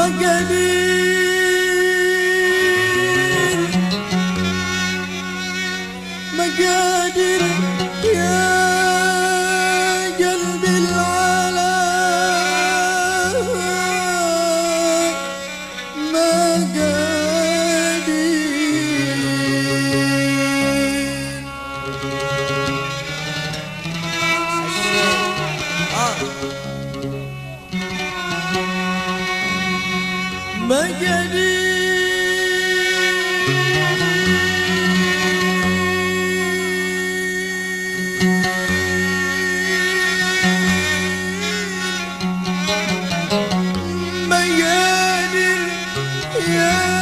aklıma yeah.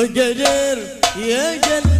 مقادير يا قلبي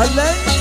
I love